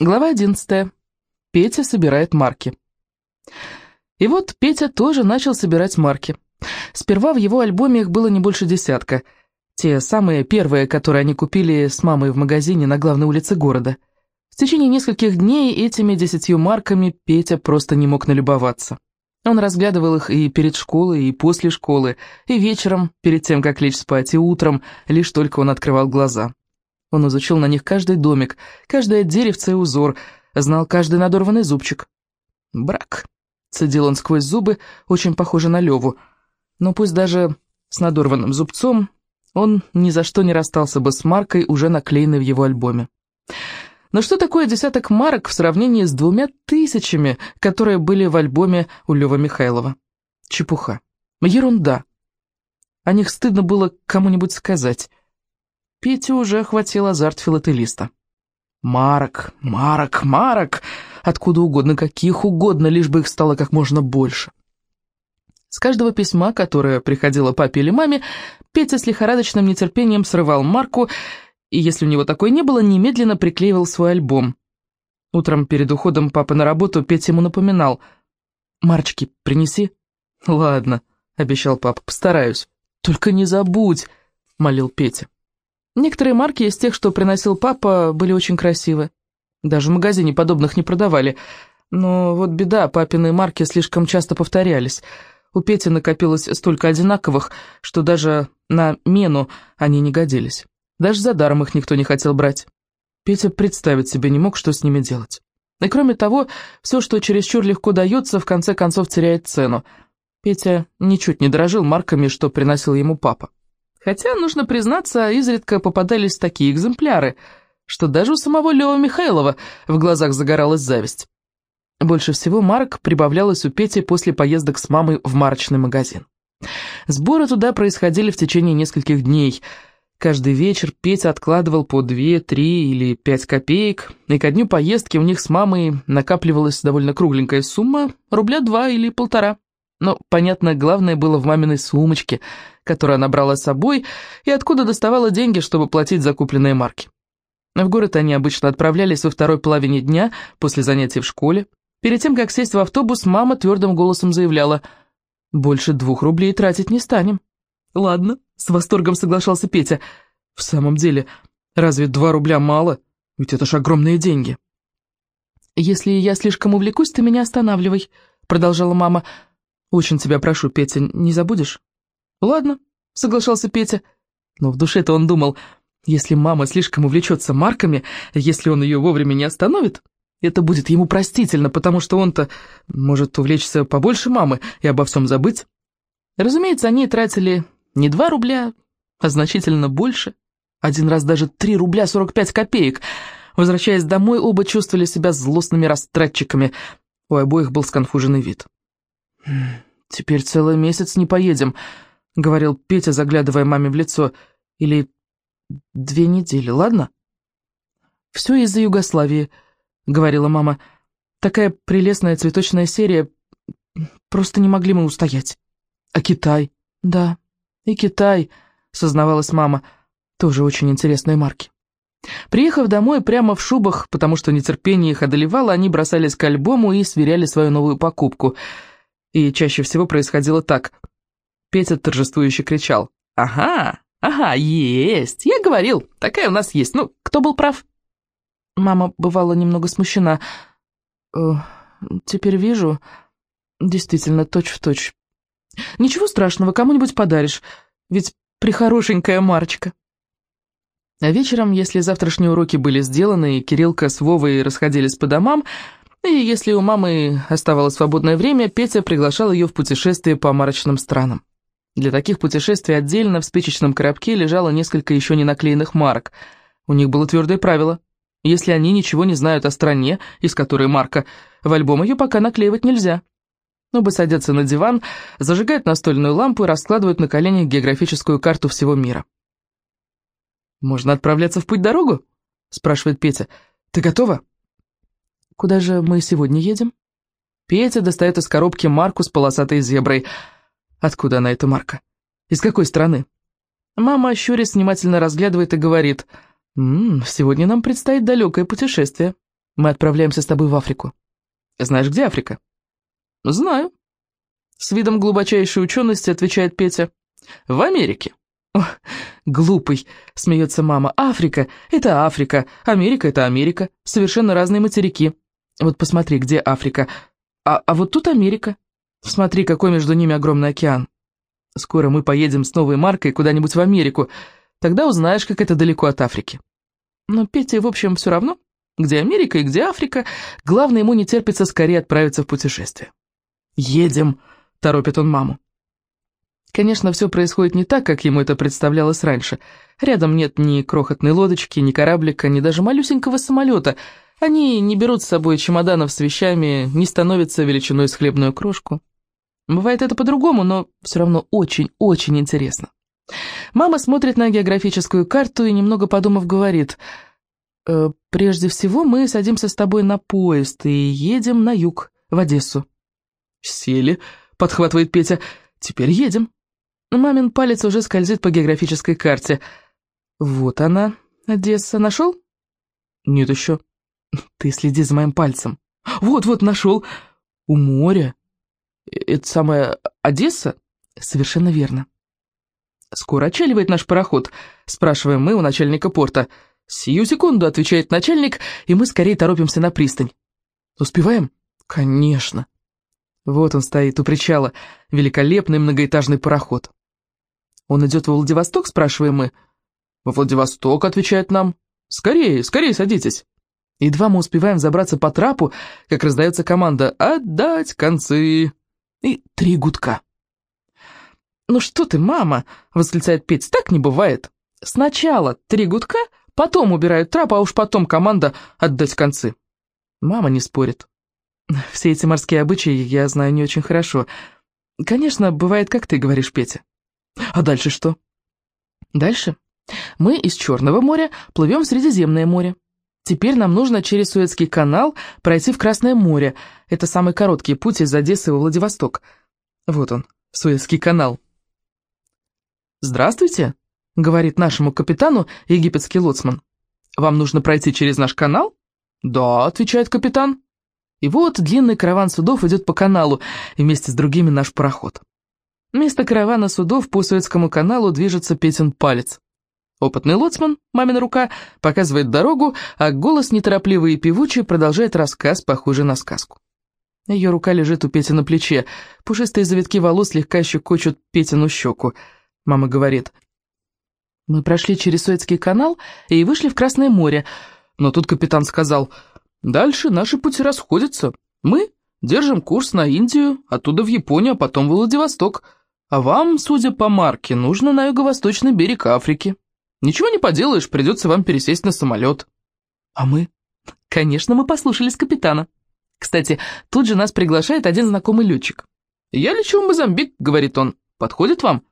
Глава 11. Петя собирает марки. И вот Петя тоже начал собирать марки. Сперва в его альбоме их было не больше десятка. Те самые первые, которые они купили с мамой в магазине на главной улице города. В течение нескольких дней этими десятью марками Петя просто не мог налюбоваться. Он разглядывал их и перед школой, и после школы, и вечером, перед тем, как лечь спать, и утром, лишь только он открывал глаза. Он изучил на них каждый домик, каждое деревце и узор, знал каждый надорванный зубчик. «Брак», — цедил он сквозь зубы, очень похоже на Леву. Но пусть даже с надорванным зубцом, он ни за что не расстался бы с маркой, уже наклеенной в его альбоме. Но что такое десяток марок в сравнении с двумя тысячами, которые были в альбоме у Лёвы Михайлова? Чепуха. Ерунда. О них стыдно было кому-нибудь сказать. Петю уже охватил азарт филателиста. Марок, марок, марок! Откуда угодно, каких угодно, лишь бы их стало как можно больше. С каждого письма, которое приходило папе или маме, Петя с лихорадочным нетерпением срывал марку, и если у него такой не было, немедленно приклеивал свой альбом. Утром перед уходом папы на работу Петя ему напоминал. «Марочки принеси». «Ладно», — обещал папа, — «постараюсь». «Только не забудь», — молил Петя. Некоторые марки из тех, что приносил папа, были очень красивы. Даже в магазине подобных не продавали. Но вот беда, папины марки слишком часто повторялись. У Пети накопилось столько одинаковых, что даже на мену они не годились. Даже за даром их никто не хотел брать. Петя представить себе не мог, что с ними делать. И кроме того, все, что чересчур легко дается, в конце концов теряет цену. Петя ничуть не дорожил марками, что приносил ему папа. Хотя, нужно признаться, изредка попадались такие экземпляры, что даже у самого Лева Михайлова в глазах загоралась зависть. Больше всего марок прибавлялось у Пети после поездок с мамой в марочный магазин. Сборы туда происходили в течение нескольких дней. Каждый вечер Петя откладывал по две, три или пять копеек, и ко дню поездки у них с мамой накапливалась довольно кругленькая сумма, рубля два или полтора. Но, понятно, главное было в маминой сумочке, которую она брала с собой, и откуда доставала деньги, чтобы платить за купленные марки. В город они обычно отправлялись во второй половине дня, после занятий в школе. Перед тем, как сесть в автобус, мама твердым голосом заявляла, «Больше двух рублей тратить не станем». «Ладно», — с восторгом соглашался Петя. «В самом деле, разве два рубля мало? Ведь это ж огромные деньги». «Если я слишком увлекусь, ты меня останавливай», — продолжала мама. «Очень тебя прошу, Петя, не забудешь?» «Ладно», — соглашался Петя. Но в душе-то он думал, если мама слишком увлечется марками, если он ее вовремя не остановит, это будет ему простительно, потому что он-то может увлечься побольше мамы и обо всем забыть. Разумеется, они тратили не два рубля, а значительно больше. Один раз даже три рубля сорок пять копеек. Возвращаясь домой, оба чувствовали себя злостными растратчиками. У обоих был сконфуженный вид. «Теперь целый месяц не поедем», — говорил Петя, заглядывая маме в лицо. «Или две недели, ладно?» «Все из-за Югославии», — говорила мама. «Такая прелестная цветочная серия. Просто не могли мы устоять». «А Китай?» «Да, и Китай», — сознавалась мама. «Тоже очень интересные марки». Приехав домой прямо в шубах, потому что нетерпение их одолевало, они бросались к альбому и сверяли свою новую покупку — и чаще всего происходило так. Петя торжествующе кричал. «Ага, ага, есть! Я говорил, такая у нас есть. Ну, кто был прав?» Мама бывала немного смущена. «Э, «Теперь вижу. Действительно, точь-в-точь. Точь. Ничего страшного, кому-нибудь подаришь. Ведь прихорошенькая Марочка». А вечером, если завтрашние уроки были сделаны, и Кириллка с Вовой расходились по домам, и если у мамы оставалось свободное время, Петя приглашал ее в путешествие по марочным странам. Для таких путешествий отдельно в спичечном коробке лежало несколько еще не наклеенных марок. У них было твердое правило. Если они ничего не знают о стране, из которой марка, в альбом ее пока наклеивать нельзя. Оба садятся на диван, зажигают настольную лампу и раскладывают на коленях географическую карту всего мира. «Можно отправляться в путь-дорогу?» – спрашивает Петя. «Ты готова?» Куда же мы сегодня едем? Петя достает из коробки марку с полосатой зеброй. Откуда она, эта марка? Из какой страны? Мама, щурясь, внимательно разглядывает и говорит, «М -м, «Сегодня нам предстоит далекое путешествие». Мы отправляемся с тобой в Африку. Знаешь, где Африка? Знаю. С видом глубочайшей учености отвечает Петя. В Америке. Ох, глупый, смеется мама. Африка — это Африка, Америка — это Америка. Совершенно разные материки. Вот посмотри, где Африка. А, а вот тут Америка. Смотри, какой между ними огромный океан. Скоро мы поедем с новой маркой куда-нибудь в Америку. Тогда узнаешь, как это далеко от Африки. Но Пете, в общем, все равно, где Америка и где Африка. Главное, ему не терпится скорее отправиться в путешествие. «Едем!» — торопит он маму. Конечно, все происходит не так, как ему это представлялось раньше. Рядом нет ни крохотной лодочки, ни кораблика, ни даже малюсенького самолета. Они не берут с собой чемоданов с вещами, не становятся величиной с хлебную крошку. Бывает это по-другому, но все равно очень-очень интересно. Мама смотрит на географическую карту и, немного подумав, говорит, «Э, «Прежде всего мы садимся с тобой на поезд и едем на юг, в Одессу». «Сели», — подхватывает Петя, — «теперь едем». Мамин палец уже скользит по географической карте. «Вот она, Одесса, нашел?» «Нет еще». «Ты следи за моим пальцем». «Вот-вот, нашел. У моря». «Это самая Одесса?» «Совершенно верно». «Скоро отчаливает наш пароход?» – спрашиваем мы у начальника порта. «Сию секунду», – отвечает начальник, и мы скорее торопимся на пристань. «Успеваем?» «Конечно». Вот он стоит у причала, великолепный многоэтажный пароход. «Он идет во Владивосток?» – спрашиваем мы. «Во Владивосток», – отвечает нам. «Скорее, скорее садитесь». Едва мы успеваем забраться по трапу, как раздается команда «Отдать концы!» и три гудка. «Ну что ты, мама!» — восклицает Петь. «Так не бывает. Сначала три гудка, потом убирают трап, а уж потом команда отдать концы». Мама не спорит. Все эти морские обычаи я знаю не очень хорошо. Конечно, бывает, как ты говоришь, Петя. А дальше что? Дальше мы из Черного моря плывем в Средиземное море. Теперь нам нужно через Суэцкий канал пройти в Красное море. Это самый короткий путь из Одессы в Владивосток. Вот он, Суэцкий канал. «Здравствуйте», — говорит нашему капитану египетский лоцман. «Вам нужно пройти через наш канал?» «Да», — отвечает капитан. И вот длинный караван судов идет по каналу, и вместе с другими наш пароход. Вместо каравана судов по Суэцкому каналу движется Петин палец. Опытный лоцман, мамина рука, показывает дорогу, а голос неторопливый и певучий продолжает рассказ, похожий на сказку. Ее рука лежит у Пети на плече, пушистые завитки волос слегка щекочут Петину щеку. Мама говорит. Мы прошли через Суэцкий канал и вышли в Красное море. Но тут капитан сказал, дальше наши пути расходятся. Мы держим курс на Индию, оттуда в Японию, а потом в Владивосток. А вам, судя по марке, нужно на юго-восточный берег Африки. Ничего не поделаешь, придется вам пересесть на самолет. А мы? Конечно, мы послушались капитана. Кстати, тут же нас приглашает один знакомый летчик. «Я лечу в Мозамбик», — говорит он. «Подходит вам?»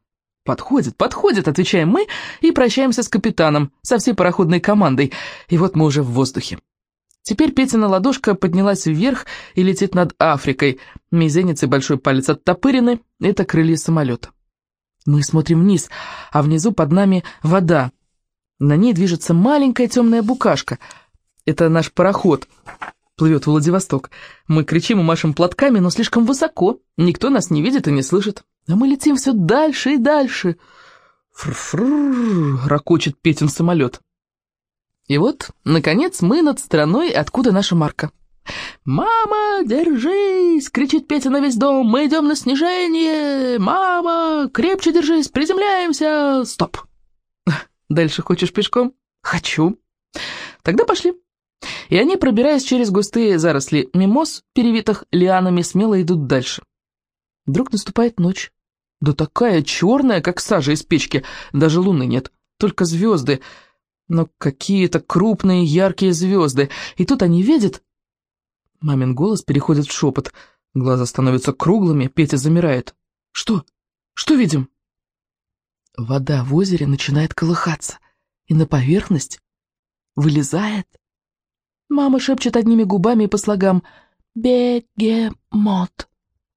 «Подходит, подходит», — отвечаем мы и прощаемся с капитаном, со всей пароходной командой, и вот мы уже в воздухе. Теперь Петина ладошка поднялась вверх и летит над Африкой. Мизинец и большой палец оттопырены — это крылья самолета. Мы смотрим вниз, а внизу под нами вода. На ней движется маленькая темная букашка. Это наш пароход плывет в Владивосток. Мы кричим и машем платками, но слишком высоко. Никто нас не видит и не слышит. А мы летим все дальше и дальше. Фр-фр, ракочет Петин самолет. И вот, наконец, мы над страной, откуда наша марка. «Мама, держись!» — кричит Петя на весь дом. «Мы идем на снижение! Мама, крепче держись! Приземляемся! Стоп!» «Дальше хочешь пешком?» «Хочу!» «Тогда пошли!» И они, пробираясь через густые заросли мимоз, перевитых лианами, смело идут дальше. Вдруг наступает ночь. Да такая черная, как сажа из печки. Даже луны нет, только звезды. Но какие-то крупные яркие звезды. И тут они видят... Мамин голос переходит в шепот. Глаза становятся круглыми, Петя замирает. «Что? Что видим?» Вода в озере начинает колыхаться, и на поверхность вылезает... Мама шепчет одними губами и по слогам «Бегемот».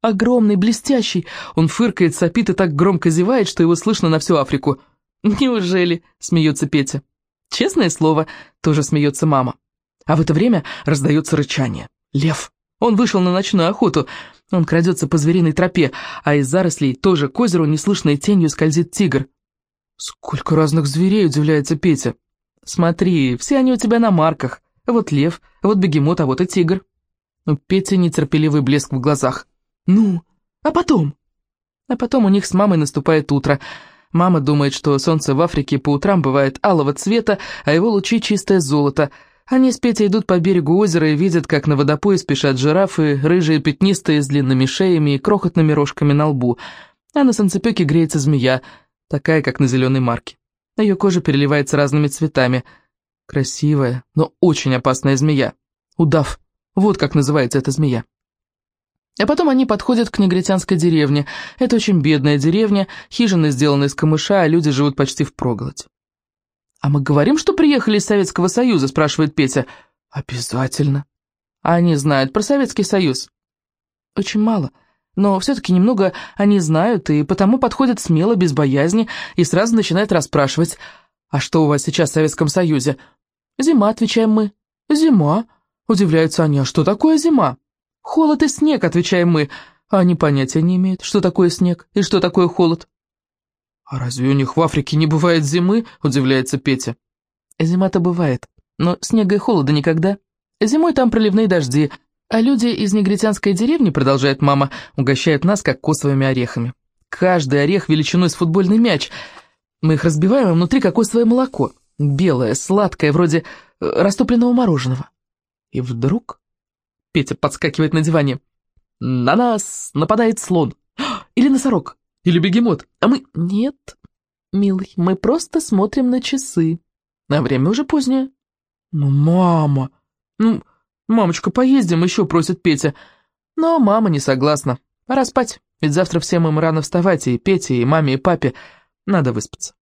Огромный, блестящий. Он фыркает, сопит и так громко зевает, что его слышно на всю Африку. «Неужели?» — смеется Петя. «Честное слово», — тоже смеется мама. А в это время раздается рычание. Лев. Он вышел на ночную охоту. Он крадется по звериной тропе, а из зарослей тоже к озеру неслышной тенью скользит тигр. «Сколько разных зверей!» — удивляется Петя. «Смотри, все они у тебя на марках. Вот лев, вот бегемот, а вот и тигр». У Пети нетерпеливый блеск в глазах. «Ну, а потом?» А потом у них с мамой наступает утро. Мама думает, что солнце в Африке по утрам бывает алого цвета, а его лучи чистое золото — они с Петей идут по берегу озера и видят, как на водопой спешат жирафы, рыжие пятнистые с длинными шеями и крохотными рожками на лбу, а на санцепёке греется змея, такая, как на зеленой марке. Ее кожа переливается разными цветами. Красивая, но очень опасная змея. Удав. Вот как называется эта змея. А потом они подходят к негритянской деревне. Это очень бедная деревня, хижины сделаны из камыша, а люди живут почти впроголодь. «А мы говорим, что приехали из Советского Союза?» – спрашивает Петя. «Обязательно». «А они знают про Советский Союз?» «Очень мало, но все-таки немного они знают, и потому подходят смело, без боязни, и сразу начинают расспрашивать. «А что у вас сейчас в Советском Союзе?» «Зима», – отвечаем мы. «Зима?» – удивляются они. «А что такое зима?» «Холод и снег», – отвечаем мы. А они понятия не имеют, что такое снег и что такое холод. «А разве у них в Африке не бывает зимы?» – удивляется Петя. «Зима-то бывает, но снега и холода никогда. Зимой там проливные дожди, а люди из негритянской деревни, продолжает мама, угощают нас как косовыми орехами. Каждый орех величиной с футбольный мяч. Мы их разбиваем, а внутри кокосовое молоко. Белое, сладкое, вроде э, растопленного мороженого. И вдруг Петя подскакивает на диване. На нас нападает слон. Или носорог. Или бегемот. А мы... Нет, милый, мы просто смотрим на часы. А время уже позднее. Ну, мама... Ну, мамочка, поездим еще, просит Петя. Но мама не согласна. Пора спать, ведь завтра всем им рано вставать, и Пете, и маме, и папе. Надо выспаться.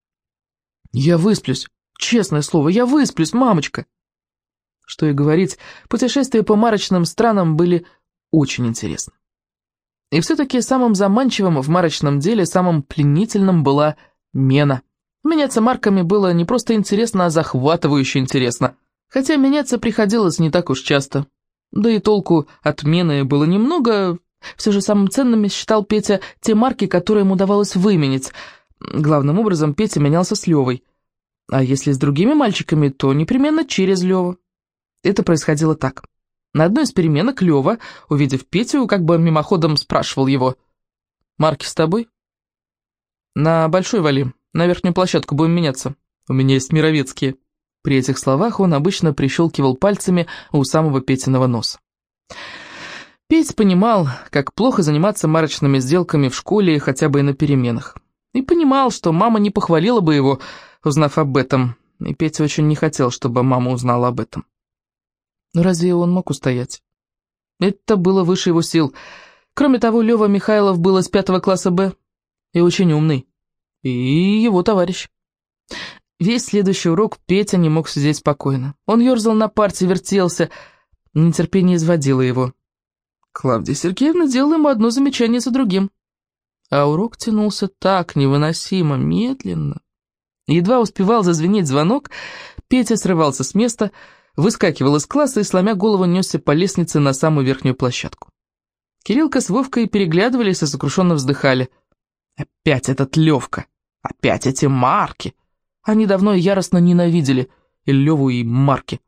Я высплюсь, честное слово, я высплюсь, мамочка. Что и говорить, путешествия по марочным странам были очень интересны. И все-таки самым заманчивым в марочном деле, самым пленительным была мена. Меняться марками было не просто интересно, а захватывающе интересно. Хотя меняться приходилось не так уж часто. Да и толку от мены было немного. Все же самым ценными считал Петя те марки, которые ему удавалось выменить. Главным образом Петя менялся с Левой. А если с другими мальчиками, то непременно через Леву. Это происходило так. На одной из переменок Лёва, увидев Петю, как бы мимоходом спрашивал его. «Марки с тобой?» «На большой вали, на верхнюю площадку будем меняться. У меня есть мировецкие». При этих словах он обычно прищелкивал пальцами у самого Петиного носа. Петь понимал, как плохо заниматься марочными сделками в школе хотя бы и на переменах. И понимал, что мама не похвалила бы его, узнав об этом. И Петя очень не хотел, чтобы мама узнала об этом. Но разве он мог устоять? Это было выше его сил. Кроме того, Лёва Михайлов был из пятого класса «Б» и очень умный. И его товарищ. Весь следующий урок Петя не мог сидеть спокойно. Он ерзал на парте, вертелся. Нетерпение изводило его. Клавдия Сергеевна делала ему одно замечание за другим. А урок тянулся так невыносимо, медленно. Едва успевал зазвенеть звонок, Петя срывался с места, выскакивал из класса и, сломя голову, несся по лестнице на самую верхнюю площадку. Кириллка с Вовкой переглядывались и сокрушенно вздыхали. «Опять этот Левка! Опять эти Марки!» Они давно и яростно ненавидели и Леву, и Марки.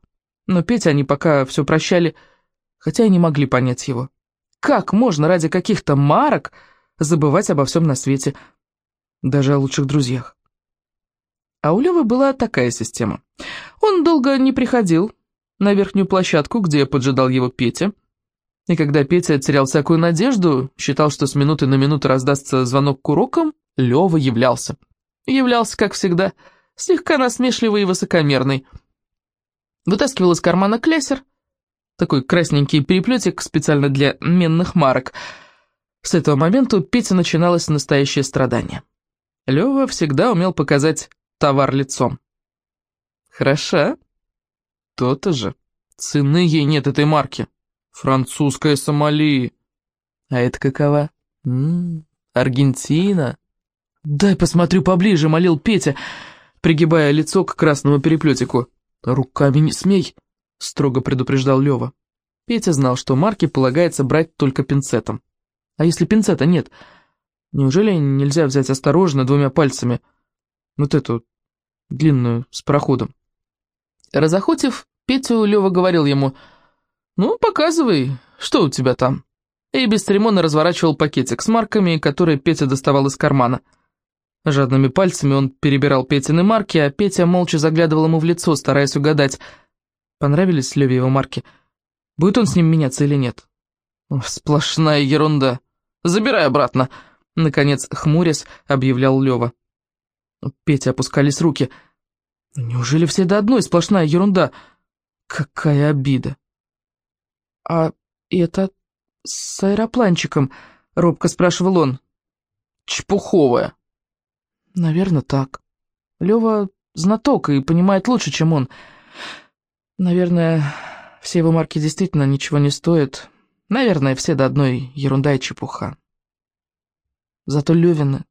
Но Петя они пока все прощали, хотя и не могли понять его. Как можно ради каких-то марок забывать обо всем на свете, даже о лучших друзьях? А у Левы была такая система. Он долго не приходил на верхнюю площадку, где поджидал его Петя. И когда Петя терял всякую надежду, считал, что с минуты на минуту раздастся звонок к урокам, Лева являлся. Являлся, как всегда, слегка насмешливый и высокомерный. Вытаскивал из кармана клясер, такой красненький переплетик специально для менных марок. С этого момента у Пети начиналось настоящее страдание. Лева всегда умел показать товар лицом. Хороша? То-то же. Цены ей нет этой марки. Французская Сомали. А это какова? М -м, Аргентина. Дай посмотрю поближе, молил Петя, пригибая лицо к красному переплетику. Руками не смей. — строго предупреждал Лёва. Петя знал, что марки полагается брать только пинцетом. А если пинцета нет, неужели нельзя взять осторожно двумя пальцами вот эту длинную с проходом? Разохотив, Петю Лёва говорил ему, «Ну, показывай, что у тебя там?» И без церемонно разворачивал пакетик с марками, которые Петя доставал из кармана. Жадными пальцами он перебирал Петины марки, а Петя молча заглядывал ему в лицо, стараясь угадать, понравились Леве его марки, будет он с ним меняться или нет. «Сплошная ерунда. Забирай обратно!» Наконец, хмурясь, объявлял Лева. У Пети опускались руки. «Неужели все до одной сплошная ерунда? Какая обида!» «А это с аэропланчиком?» — робко спрашивал он. «Чпуховая». «Наверное, так. Лева знаток и понимает лучше, чем он. Наверное, все его марки действительно ничего не стоят. Наверное, все до одной ерунда и чепуха. Зато Левины...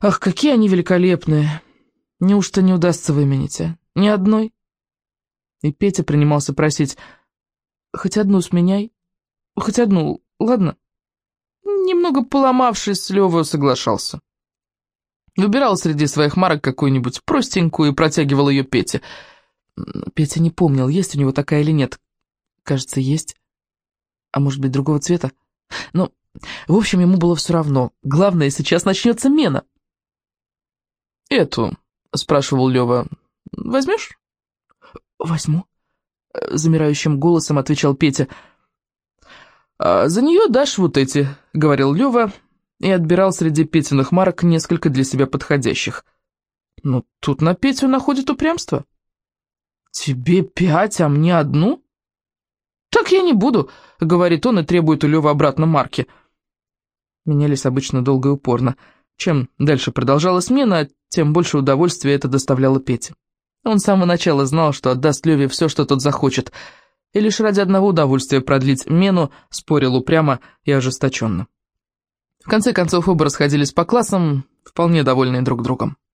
Ах, какие они великолепные! Неужто не удастся выменить, а? Ни одной?» И Петя принимался просить, «Хоть одну сменяй, хоть одну, ладно?» Немного поломавшись, Лёва соглашался. Выбирал среди своих марок какую-нибудь простенькую и протягивал ее Пете. Петя не помнил, есть у него такая или нет. Кажется, есть. А может быть, другого цвета? Но, в общем, ему было все равно. Главное, сейчас начнется мена. «Эту?» — спрашивал Лёва. «Возьмешь?» «Возьму», — замирающим голосом отвечал Петя. «А за нее дашь вот эти», — говорил Лёва, и отбирал среди Петиных марок несколько для себя подходящих. Но тут на Петю находит упрямство. «Тебе пять, а мне одну?» «Так я не буду», — говорит он и требует у Лёвы обратно марки. Менялись обычно долго и упорно. Чем дальше продолжалась смена, тем больше удовольствия это доставляло Пете. Он с самого начала знал, что отдаст Леве все, что тот захочет, и лишь ради одного удовольствия продлить мену спорил упрямо и ожесточенно. В конце концов, оба расходились по классам, вполне довольные друг другом.